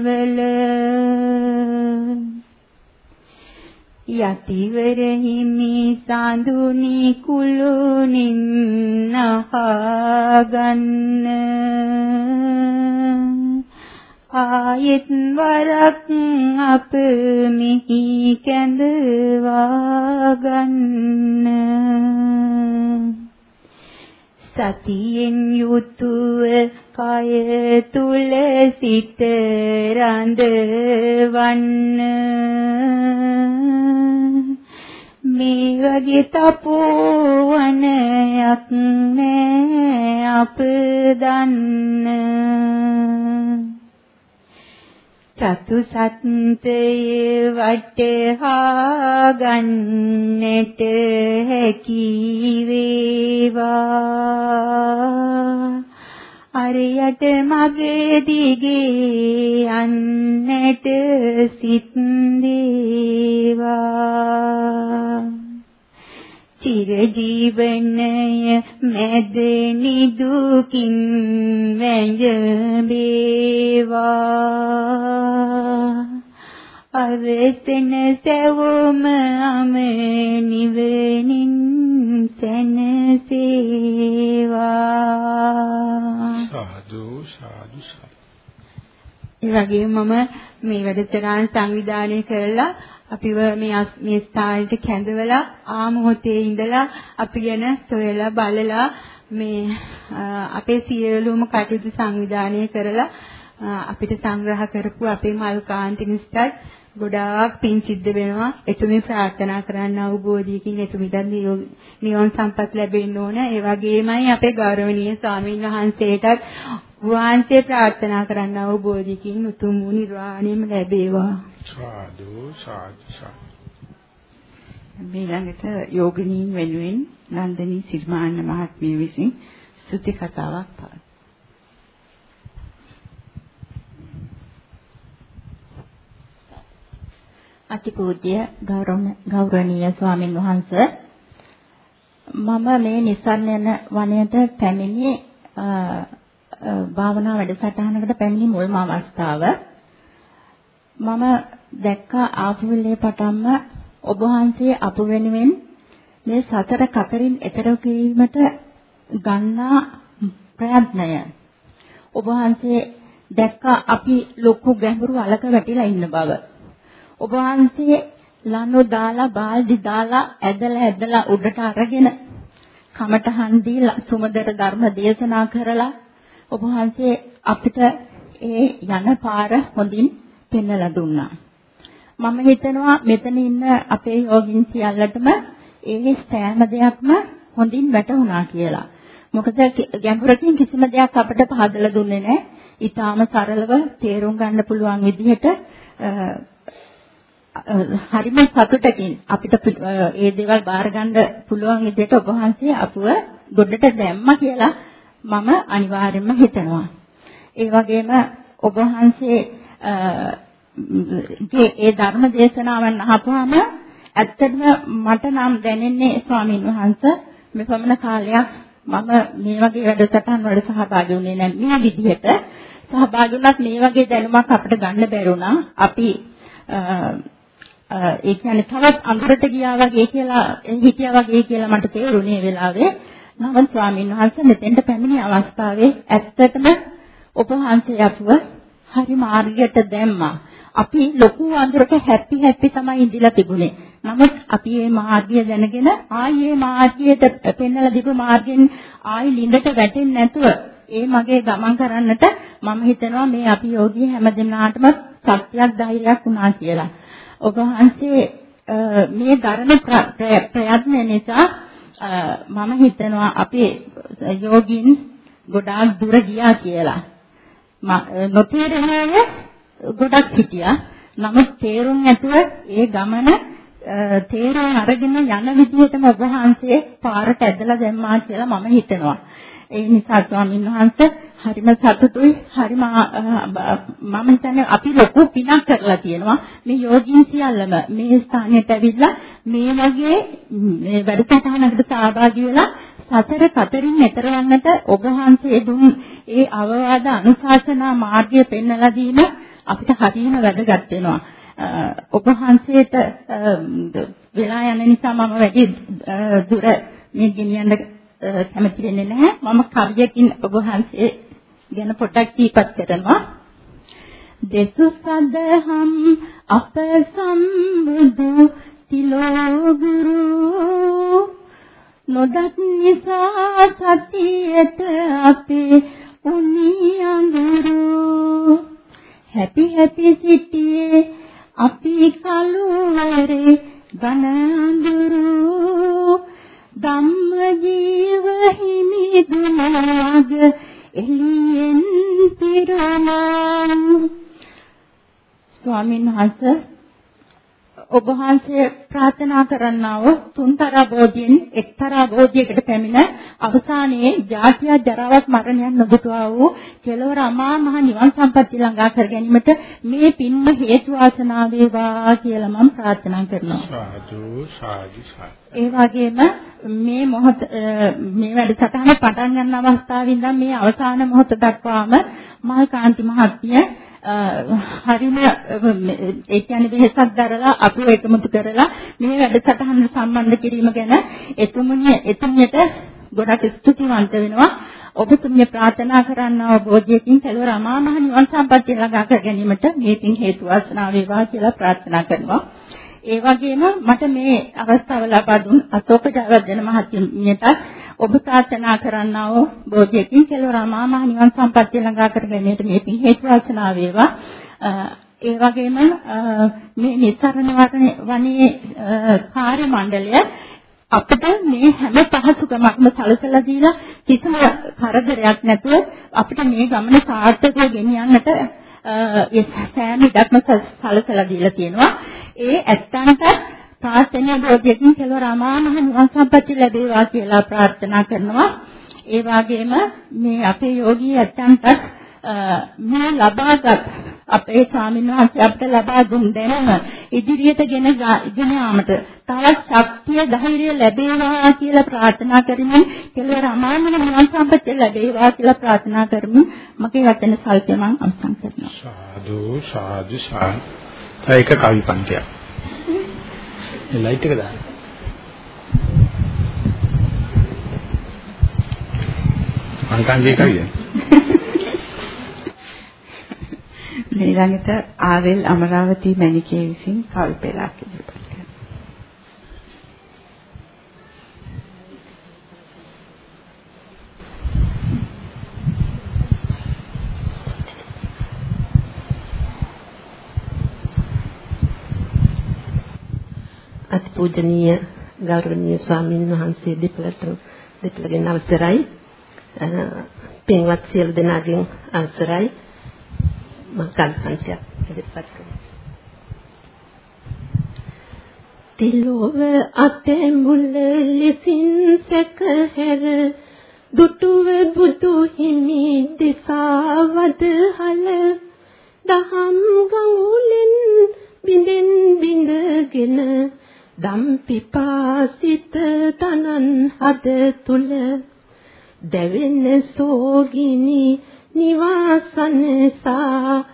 වල. යතිවර හිමි සඳුනි කුළුනින් අහගන්න ආයෙත් වරක් අප මිහි කැඳවා ගන්න සතියෙන් යුතුව කය තුල සිට රඳවන්න. මේ වගේ තපෝවනයක් නෑ අප දන්න. චතු සත්‍යය වටහා ගන්නට හැකි වේවා. අරියට මගේ දිගේ යන්නට සිත් දේවා චිර ජීවනය මැද නිදුකින් වැජබේවා අවසන සැවොම අම නිවෙනින් සැනසේවා සාදු සාදු සාදු ඒ වගේම මම මේ වැඩසටහන සංවිධානය කරලා අපිව මේ මේ ස්ථානෙට කැඳවලා ආ මොහොතේ ඉඳලා අපි ගැන සොයලා බලලා මේ අපේ සියලුම කටයුතු සංවිධානය කරලා අපිට සංග්‍රහ කරපු අපේ මල්කාන්තිනිස්ටත් ගොඩාක් පින් සිද්ධ වෙනවා. එතුමිය ප්‍රාර්ථනා කරන්න අවබෝධයකින් එතුමිට නිවන් සම්පත් ලැබෙන්න ඕන. ඒ වගේමයි අපේ ගෞරවනීය ස්වාමීන් වහන්සේටත් වහන්සේ ප්‍රාර්ථනා කරන්න අවබෝධයකින් උතුම් වූ නිර්වාණයම ලැබේවා. සාදු සාදු සාදු ඊළඟට යෝගිනීන් වෙනුවෙන් නන්දනී සිරිමාන්න මහත්මිය විසින් සුති කතාවක් පවත්වනවා. අතිපූජ්‍ය ගෞරවනීය ස්වාමින් වහන්සේ මම මේ නිස්සාරණ වනයේට පැමිණි භාවනා වැඩසටහනකට පැමිණි මුල්ම අවස්ථාව. මම දැක්ක ආපුවිලේ පටන්ම ඔබ වහන්සේ අප වෙනුවෙන් මේ සතර කතරින් එතර කිරීමට ගන්නා ප්‍රයත්නය. ඔබ වහන්සේ දැක්ක අපි ලොකු ගැඹුරු අලක වැටිලා ඉන්න බව. ඔබ වහන්සේ ලනු දාලා බාල්දි දාලා ඇදලා ඇදලා උඩට අරගෙන කමටහන් දීලා සුමදර ධර්ම දේශනා කරලා ඔබ වහන්සේ අපිට ඒ යන පාර හොඳින් පෙන්වලා දුන්නා. මම හිතනවා මෙතන ඉන්න අපේ යෝගින් සියල්ලටම ඒ සෑම දෙයක්ම හොඳින් වැටහුණා කියලා. මොකද ගැඹුරකින් කිසිම දෙයක් අපිට පහදලා දුන්නේ නැහැ. ඊටාම සරලව තේරුම් ගන්න පුළුවන් විදිහට හරිම සතුටකින් අපිට ඒ දේවල් බාර ගන්න පුළුවන් විදිහට ඔබ වහන්සේ අපුව ගොඩට දැම්මා කියලා මම අනිවාර්යයෙන්ම හිතනවා. ඒ වගේම ඔබ වහන්සේ ඒ ධර්ම දේශනාවන් අහපුවාම ඇත්තටම මට නම් දැනෙන්නේ ස්වාමින් වහන්සේ මේ පමණ කාලයක් මම මේ වගේ වැඩසටහන් වල සහභාගී වුණේ නැහැ මේ විදිහට සහභාගී වුණත් මේ වගේ දැනුමක් අපිට ගන්න බැරුණා අපි ඒ කියන්නේ තවත් අඳුරට ගියා වගේ කියලා හිටියා වගේ කියලා මට තේරුණේ වෙලාවේ නමුත් ස්වාමීන් වහන්සේ මෙතෙන්ට පැමිණි අවස්ථාවේ ඇත්තටම ඔබ වහන්සේ අපව හරි මාර්ගයට දැම්මා. අපි ලොකු අඳුරක හැපි හැපි තමයි ඉඳලා තිබුණේ. නමුත් අපි මේ මාර්ගය දැනගෙන ආයේ මේ මාර්ගයට පෙන්වලා දීපු මාර්ගෙන් ආයි ලිඳට වැටෙන්නේ නැතුව ඒ මගේ ගමන් කරන්නට මම හිතනවා මේ අපි යෝගී හැමදෙනාටම ශක්තියක් ධෛර්යයක් වුණා කියලා. ඔබ වහන්සේ මේ ධර්ම ප්‍රයත්න නිසා මම හිතනවා අපේ යෝගින් ගොඩාක් දුර ගියා කියලා. නොතේරෙන්නේ ගොඩක් හිටියා. නමුත් තේරුම් නැතුව ඒ ගමන තේරුම් අරගෙන යන විදිහටම ඔබ වහන්සේ පාරට ඇදලා දැම්මා කියලා මම හිතනවා. ඒ නිසා ස්වාමීන් වහන්සේ හරිම සතුටුයි. හරිම මම හිතන්නේ අපි ලොකු පිනක් කරලා තියෙනවා. මේ යෝගීන් සියල්ලම මේ ස්ථානයට ඇවිල්ලා මේ වගේ මේ වැඩසටහනකට සහභාගී වෙලා සතර කතරින් එතර යන්නට ඔබ වහන්සේ දුන් ඒ අවවාද අනුශාසනා මාර්ගය පෙන්වලා දීම අපිට හරියම වැදගත් වෙනවා. ඔබ වහන්සේට වෙලා යන නිසා මම වැඩි දුර මේ ගෙනියන්න කැමති වෙන්නේ නැහැ. මම කවියකින් ඔබ වහන්සේ ගැන පොඩ්ඩක් කීපත් කරනවා. දෙසු සදහම් අප සම්බුදු තිලෝ ගුරු නොදත් නිසා සතියට අපේ උනි අඟුරු හැපි හැපි සිටියේ අපි කලුවරේ ඝන අඳුරු ධම්ම ජීව හිමි දුනාග එළියෙන් පිරනා ස්වාමීන් වහන්සේ ඔබ වහන්සේ ප්‍රාර්ථනා කරන්නා වූ තුන්තරා බෝධියෙන් එක්තරා බෝධියකට පැමිණ අවසානයේ ජාතිය ජරාවත් මරණයන් නොදුටුවා වූ කෙලවර අමා මහ නිවන් සම්පත්තිය ළඟා කර ගැනීමට මේ පින්ම හේතු වාසනා වේවා කියලා මම ප්‍රාර්ථනා කරනවා. සාදු සාදු ඒ වගේම මේ මොහොත මේ වැඩසටහන පටන් ගන්න අවස්ථාවේ ඉඳන් මේ අවසාන මොහොත දක්වාම මල්කාන්ති මහත්මිය හරිම ඒ කියන්නේ වෙහසක් දරලා අපිව එකමුතු කරලා මේ වැඩසටහන සම්බන්ධ කිරීම ගැන එතුමුණිය එතුමියට ගොඩක් ස්තුතිවන්ත වෙනවා. ඔබතුමිය ප්‍රාර්ථනා කරන්නා වූ බෝධියකින් කෙලවර අමා මහ නිවන් සම්පත්තිය ළඟා කර ගැනීමට මේ පින් හේතු වාසනා වේවා කියලා ප්‍රාර්ථනා කරනවා. ඒ වගේම මට මේ අවස්ථාව ලබා දුන් අශෝක ජයවර්ධන මහත්මියට ඔබ ප්‍රාර්ථනා කරන්නා වූ බෝධියකින් කෙලවර මා මහ නිවන් සම්පත්තිය ළඟා කර ගැනීමට මේ පින් හේතු වාසනා වේවා. ඒ වගේම මේ නිස්සරණ වනේ කාර්ය මණ්ඩලය අපිට මේ හැම පහසුකමක්ම සැලසලා දීලා කිසිම කරදරයක් නැතුව අපිට මේ ගමන සාර්ථකව ගෙනියන්නට ඒ සෑම ඉඩක්ම සැලසලා දීලා තියෙනවා. ඒ ඇත්තන්ට ප්‍රාර්ථනා බෝධියකින් කෙලවර අමා මහ නිවන් සම්පත්තිය ලැබේවා කියලා ප්‍රාර්ථනා කරනවා. ඒ වගේම මේ අපේ යෝගී ඇත්තන්ට මේ ලබාගත් අපේ ස්වාමීන් වහන්සේ අපට ලබා දුන් දැනුම ඉදිරියට ගෙන ගෙන යාමට තවත් ශක්තිය ධෛර්යය ලැබේවා කියලා ප්‍රාර්ථනා කරමින් කෙලවර අමාමන නිවන් සම්පත්තිය ලැබේවා කියලා ප්‍රාර්ථනා කරමින් මගේ වචන සල්පය මම අවසන් කරනවා. සාදු සාදු සාදු. තව එක කවි පන්තියක්. මේ ලයිට් එක දාන්න අංකන්ගේ කවිය <laughs> ඊළඟට ආර්.එල්. අමරාවතී මණිකේ විසින් කවි පෙළක් ඉදිරිපත් කරනවා. අතිපූජනීය ගෞරවනීය ස්වාමීන් වහන්සේ දෙපළට දෙපළගෙන් අවසරයි. පින්වත් සියලු දෙනාගෙන් අවසරයි. මම කල්පන්තියක් ඉදිරිපත් කරනවා. තිලෝව අතේ මුල ලිසින් සැකහැර දුටුව බුදු හිමි දිසාවද හල. දහම් ගඟුලෙන් බින්දෙන් බින්දගෙන දම් පිපාසිත තනන් හද තුල දැවෙන සෝගිනි නිවාසනසා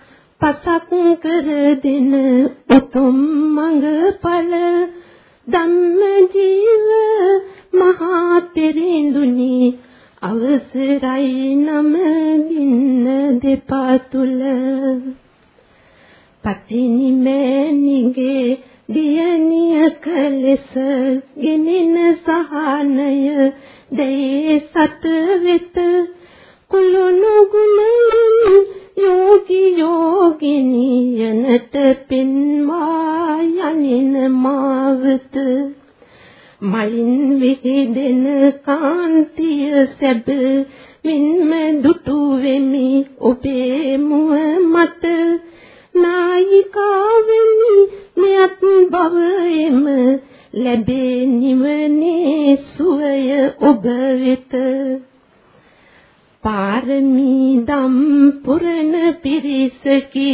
පසක් කර දෙන උතුම් මඟඵල ධම්ම ජීව මහා තෙරෙඳුනි අවසරයි නම දින්න දෙපා තුල. පතිනි මෑණිගේ දියණියක ලෙස ගෙනෙන සහනය දේ සත වෙත. කුළුණු ගුණෙන් යෝගී යෝගිනියනට පින්වා යනින මාවත. මයින් විහිදෙන කාන්තිය සැබ මින්ම දුටු වෙමි ඔබේ මුව මත. නායිකාවෙනි මෙත් භවයේම ලැබේ නිවනේ සුවය ඔබ වෙත. පාරමී දම් පුරන පිරිසකි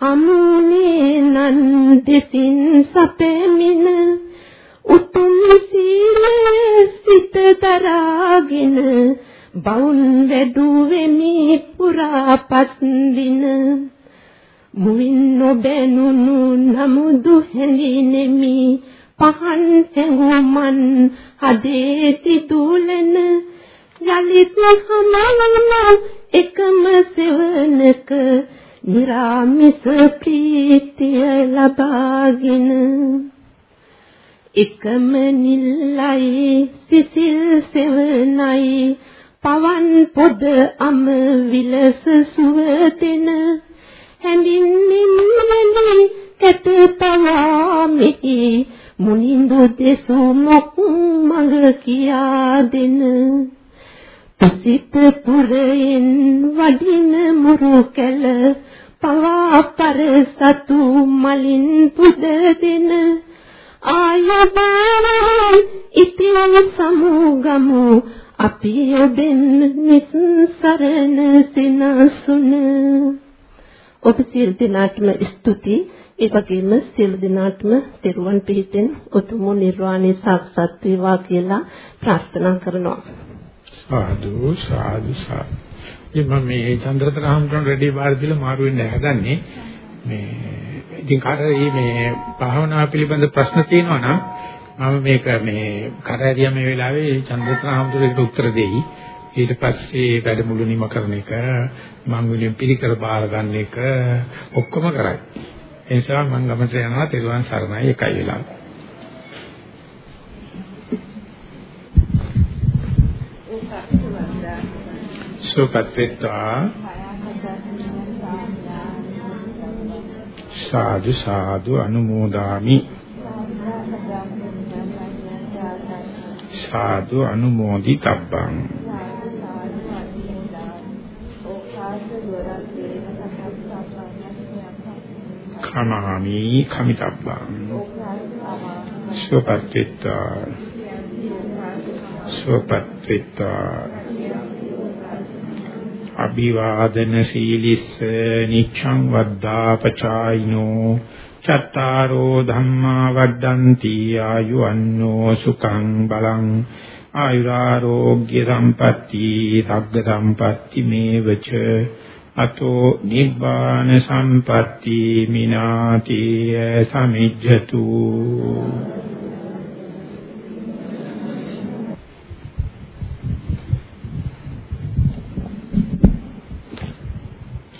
හමුනේ නන් දෙසින් සපෙමින උතුම් සීලය සිත දරාගෙන බවුන් වැඩුවෙමි පුරාපත් දින මුවින් නොබැනුණු නමුදු හැඳිනෙමි. පහන් හැඟුමන් හදේ සිතුලන යලිත් හමලන එකම සෙවනක නිරාමිස ප්‍රීතිය ලබාගෙන එකම නිල්ලයි සිසිල් සෙවනයි පවන් පොද අම විලස සුවදෙන හැඳින්නින්නේ කැට පවාමිහි මුනිඳු දෙසුමක් මඟ කියා දෙන. තුසිත පුරෙන් වඩින මුරු කැල පවා පර සතු මලින් පුද දෙන. ආයබාවන් ඉතින් සමුගමු අපි ඔබෙන් නිස්සරණ සිනසුන. ඔබ සියලු දෙනාටම ස්තුතියි. ඒ වගේම සියලු දෙනාටම තෙරුවන් පිහිටෙන් උතුම් නිර්වාණය සාක්ෂාත් වේවා කියලා ප්‍රාර්ථනා කරනවා. සාදු සාදු සාදු. මම මේ චන්ද්‍රතර හම්තුන් රෙඩි බාර දීලා මාරු වෙන්න හදන්නේ. මේ ඉතින් කාටරි මේ භාවනා පිළිබඳ ප්‍රශ්න තියෙනවා නම් මම මේක මේ කරහැරියා මේ වෙලාවේ චන්ද්‍රතර හම්තුන්ට උත්තර දෙයි. ඊට පස්සේ වැඩමුළු නිම කරන එක මං විලින් පිළිකර බාර ගන්න එක ඔක්කොම කරයි. ඒ නිසා මම ගමට යනවා තෙරුවන් සරණයි එකයි වෙලාව සුපත්ත්වා සාදු සාදු අනුමෝදාමි. සාදු අනුමෝදි තබ්බං කමාමි කමිතබ්බං. සුපත්ත්වා සුපත්ත්වා අභිවාදන සීලිස්ස නිච්ඡං වද්දාපචායිනෝ චත්තාරෝ ධම්මා වඩ්ඩಂತಿ ආයුවන්නෝ සුඛං බලං. ආයුරාෝග්‍ය සම්පatti සග්ග සම්පatti මේවච. අතෝ නිබ්බාන සම්පatti මිනාති සමිජ්ජතු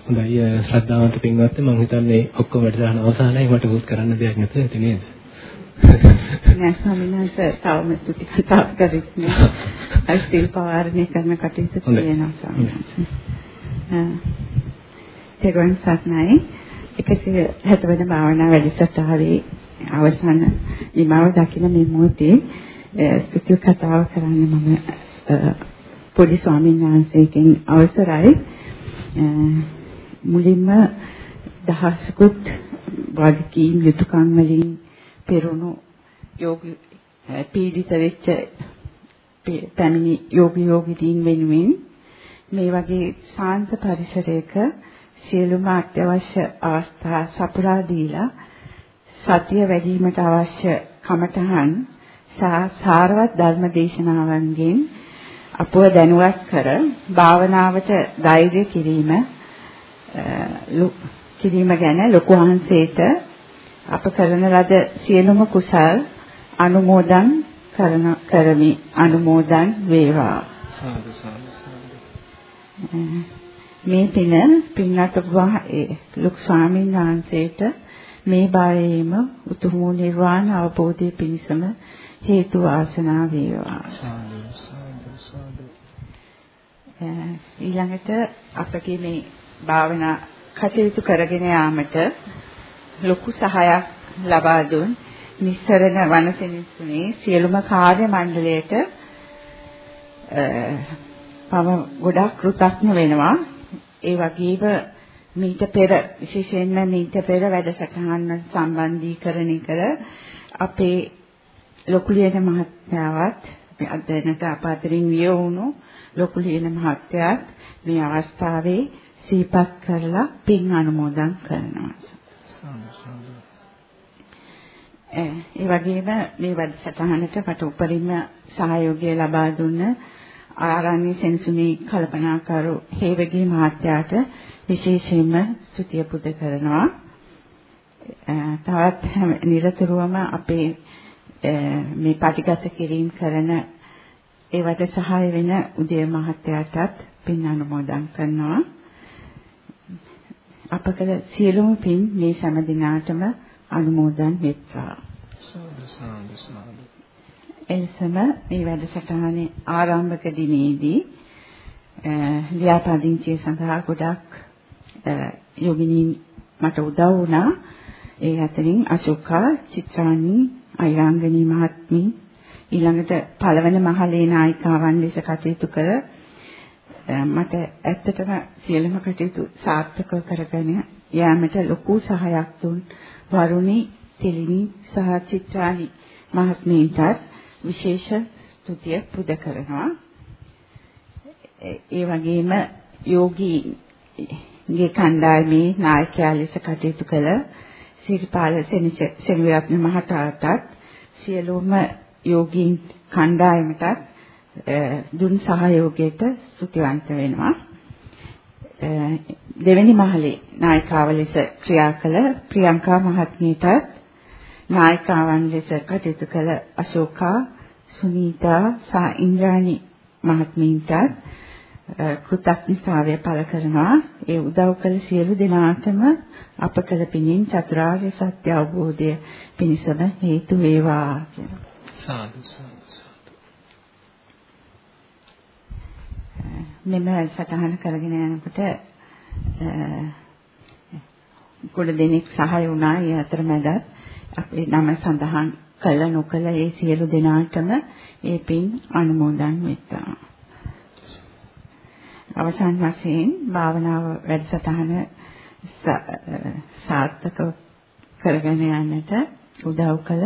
හොඳයි ශ්‍රද්ධාවන්ත පින්වත්නි මම හිතන්නේ ඔක්කොම වැඩසටහන අවසానයි මට උත් කරන්න දෙයක් නැත ඇති නේද? නෑ ස්වාමීන් වහන්සේ තවම ස්තුති කතා කරෙත් නෑ. <laughs> අයි සිල් පවාරණය කරන කටයුතු තියෙනවා ස්වාමීන් වහන්සේ. තෙරුවන් සරණයි. 160 වෙනි භාවනා වැඩසටහනේ අවසාන නිමාව දකින මේ මොහොතේ ස්තුති කතාව කරන්න මම පොඩි ස්වාමීන් වහන්සේගෙන් අවසරයි මුලින්ම දහසකුත් වගකීම් යුතුයකම් වලින් පෙරුණු යෝගී පීඩිත වෙච්ච පැමිණි යෝගී යෝගීන් වෙනුවෙන් මේ වගේ ශාන්ත පරිසරයක සියලුම අත්‍යවශ්‍ය අවස්ථා සපුරා දීලා සතිය වැඩිවීමට අවශ්‍ය කමඨහන් සාරවත් ධර්ම දේශනාවන්ගෙන් අපව දැනුවත් කර භාවනාවට ධෛර්ය කිරීම කිරීම ගැන ලොකු වහන්සේට අප කරන ලද සියලුම කුසල් අනුමෝදන් කරන කරමි. අනුමෝදන් වේවා. සාදු සාදු මේ පින පින්වත් ලොකු ස්වාමීන් වහන්සේට මේ භාවයේම උතුම් නිර්වාණ අවබෝධය පිණිසම හේතු වාසනා වේවා ඊළඟට අපගේ මේ භාවනා කටයුතු කරගෙන යාමට ලොකු සහායක් ලබා දුන් නිස්සරණ වනසෙනසුනේ සියලුම කාර්ය මණ්ඩලයට මම ගොඩක් කෘතඥ වෙනවා. ඒ වගේම මීට පෙර විශේෂයෙන්ම මීට පෙර වැඩසටහන් සම්බන්ධීකරණය කර අපේ ලොකු ලියන මහත්මයාවත් අධ්‍යයනට අප අතරින් විය වුණු ලොකු ලියන මහත්මයාත් මේ අවස්ථාවේ සිහිපත් කරලා පින් අනුමෝදන් කරනවා. ඒ වගේම මේ වැඩසටහනට මට උපරිම සහයෝගය ලබා දුන්න ආරණ්‍ය සෙන්සුනි කල්පනාකරු හේවගේ මහත්තයාට විශේෂයෙන්ම ස්තුතිය පුද කරනවා. තවත් නිරතුරුවම අපේ මේ පටිගත කිරීම කරන ඒවට සහාය වෙන උදේ මහත්තයාටත් පින් අනුමෝදන් කරනවා. අප කළ සියලුම පින් මේ සෑම දිනාටම අනුමෝදන් වෙත්වා. සාදු සාදු සාදු. එලෙසම මේ වැඩසටහනේ ආරම්භක දිනේදී ලියාපදිංචිය සඳහා ගොඩක් යෝගිනීන් මට උදව් වුණා. ඒ අතරින් අශෝකා, චිත්‍රානි, අයිරාංගනී මහත්මිය ඊළඟට පළවන මහලේ නායිකාවන් ලෙස කටයුතු කර මට ඇත්තටම සියලුම කටයුතු සාර්ථක කරගෙන යාමට ලොකු සහයක් දුන් වරුණි තෙලිනි සහ චිත්‍රානි මහත්මීන්ටත් විශේෂ ස්තුතිය පුද කරනවා. ඒ වගේම යෝගීගේ කණ්ඩායමේ නායකයා ලෙස කටයුතු කළ සිරිපාල සෙනවිරත්න මහතාටත් සියලුම යෝගීන් කණ්ඩායමටත් දුන් සහයෝගයට ස්තුතිවන්ත වෙනවා. දෙවෙනි මහලේ නායිකාව ලෙස ක්‍රියා කළ ප්‍රියංකා මහත්මියටත් නායිකාවන් ලෙස කටයුතු කළ අශෝකා සුනීතා සහ ඉන්ද්‍රාණි මහත්මීන්ටත් කෘතඥතාවය පළ කරනවා ඒ උදව් කළ සියලු දෙනාටම අප කළ පිණින් චතුරාර්ය සත්‍ය අවබෝධය පිණිසම හේතු වේවා කියලා. සාදු සාදු සාදු. මෙම සටහන කරගෙන යනකොට ගොඩ දෙනෙක් සහාය වුණා ඒ අතරමැදත් අපේ නම සඳහන් කළ නොකළ ඒ සියලු දෙනාටම ඒ පින් අනුමෝදන් වෙත්තා. අවසන් වශයෙන් භාවනාව වැඩසටහන සාර්ථක කරගෙන යන්නට උදව් කළ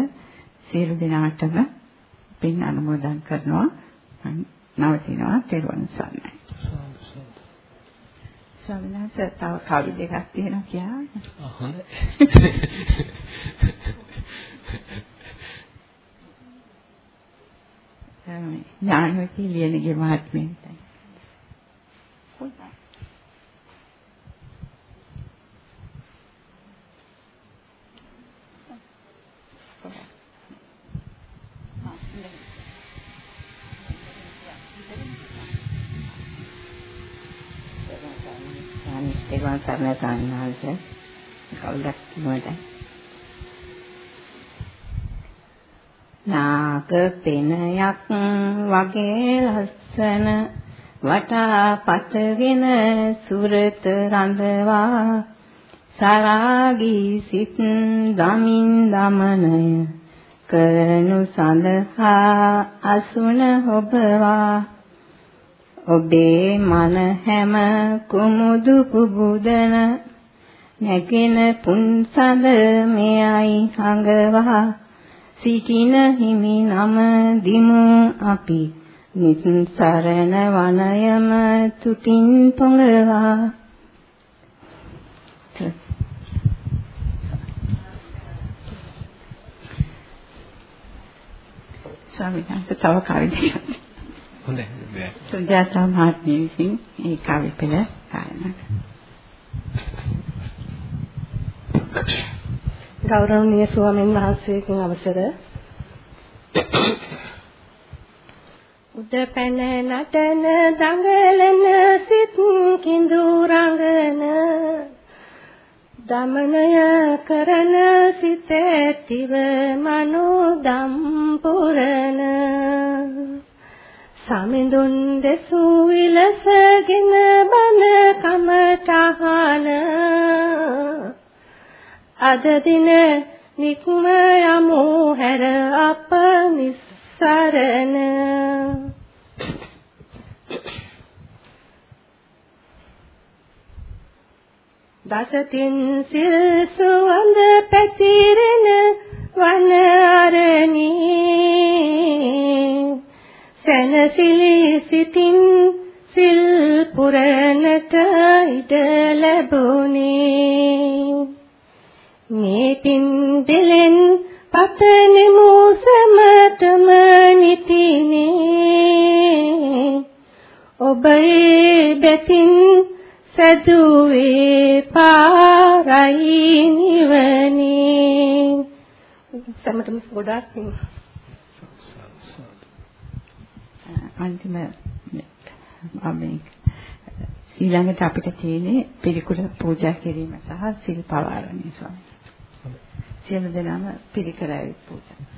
සියලු දෙනාටම පින් අනුමෝදන් කරනවා. නවතිනවා තෙරුවන් සරණයි. ස්වාමීන් වහන්සේ තව කවි දෙකක් තියෙනවා කියලා. හොඳයි. ඥානවති ලියනගේ මහත්මයෙන්ට. පෙනයක් වගේ ලස්සන වටා පතගෙන සුරත රඳවා සරාගී සිත් දමින් දමනය කරනු සඳහා අසුන ඔබවා. ඔබේ මන හැම කුමුදු පුබුදන නැගෙන පුන්සඳ මෙයයි හඟවා. සිටින හිමි නම දිමු අපි. නිස්සරණ වනයම තුටින් පොඟවා. ස්වාමීන් වහන්සේ තව කවි දෙකක් හොඳයි. සුජාතා මහත්මිය විසින් ඒ කවි පෙළ ගායනා ගෞරවනීය ස්වාමීන් වහන්සේගෙන් අවසර. උද පැන නටන දඟලන සිත් කිඳු රංගන දමනය කරන සිත ඇතිව මනෝ දම් පුරන සමිඳුන් දෙසූ විලසගෙන බන කමටහන අද දින නික්ම යමු හැර අප නිස්සරණ. දසතින් සිල් සුවඳ පැතිරෙන වන අරණී. සනසිලි සිතින් සිල් පුරනට ඉඩ ලැබුණේ. මේ පින් දෙලෙන් පතනෙමු සමතම නිතිනේ ඔබේ බැතින් සදුවේ පාරයි නිවනේ සමතම ගොඩාක් පින් අන්තිම මේ ඊළඟට අපිට තියෙන්නේ පිළිකුල පූජා කිරීම සහ සිල් පවාරණය ස්වාමීන් වහන්සේ. සියලු දෙනාම පිළිකරයි පූජා.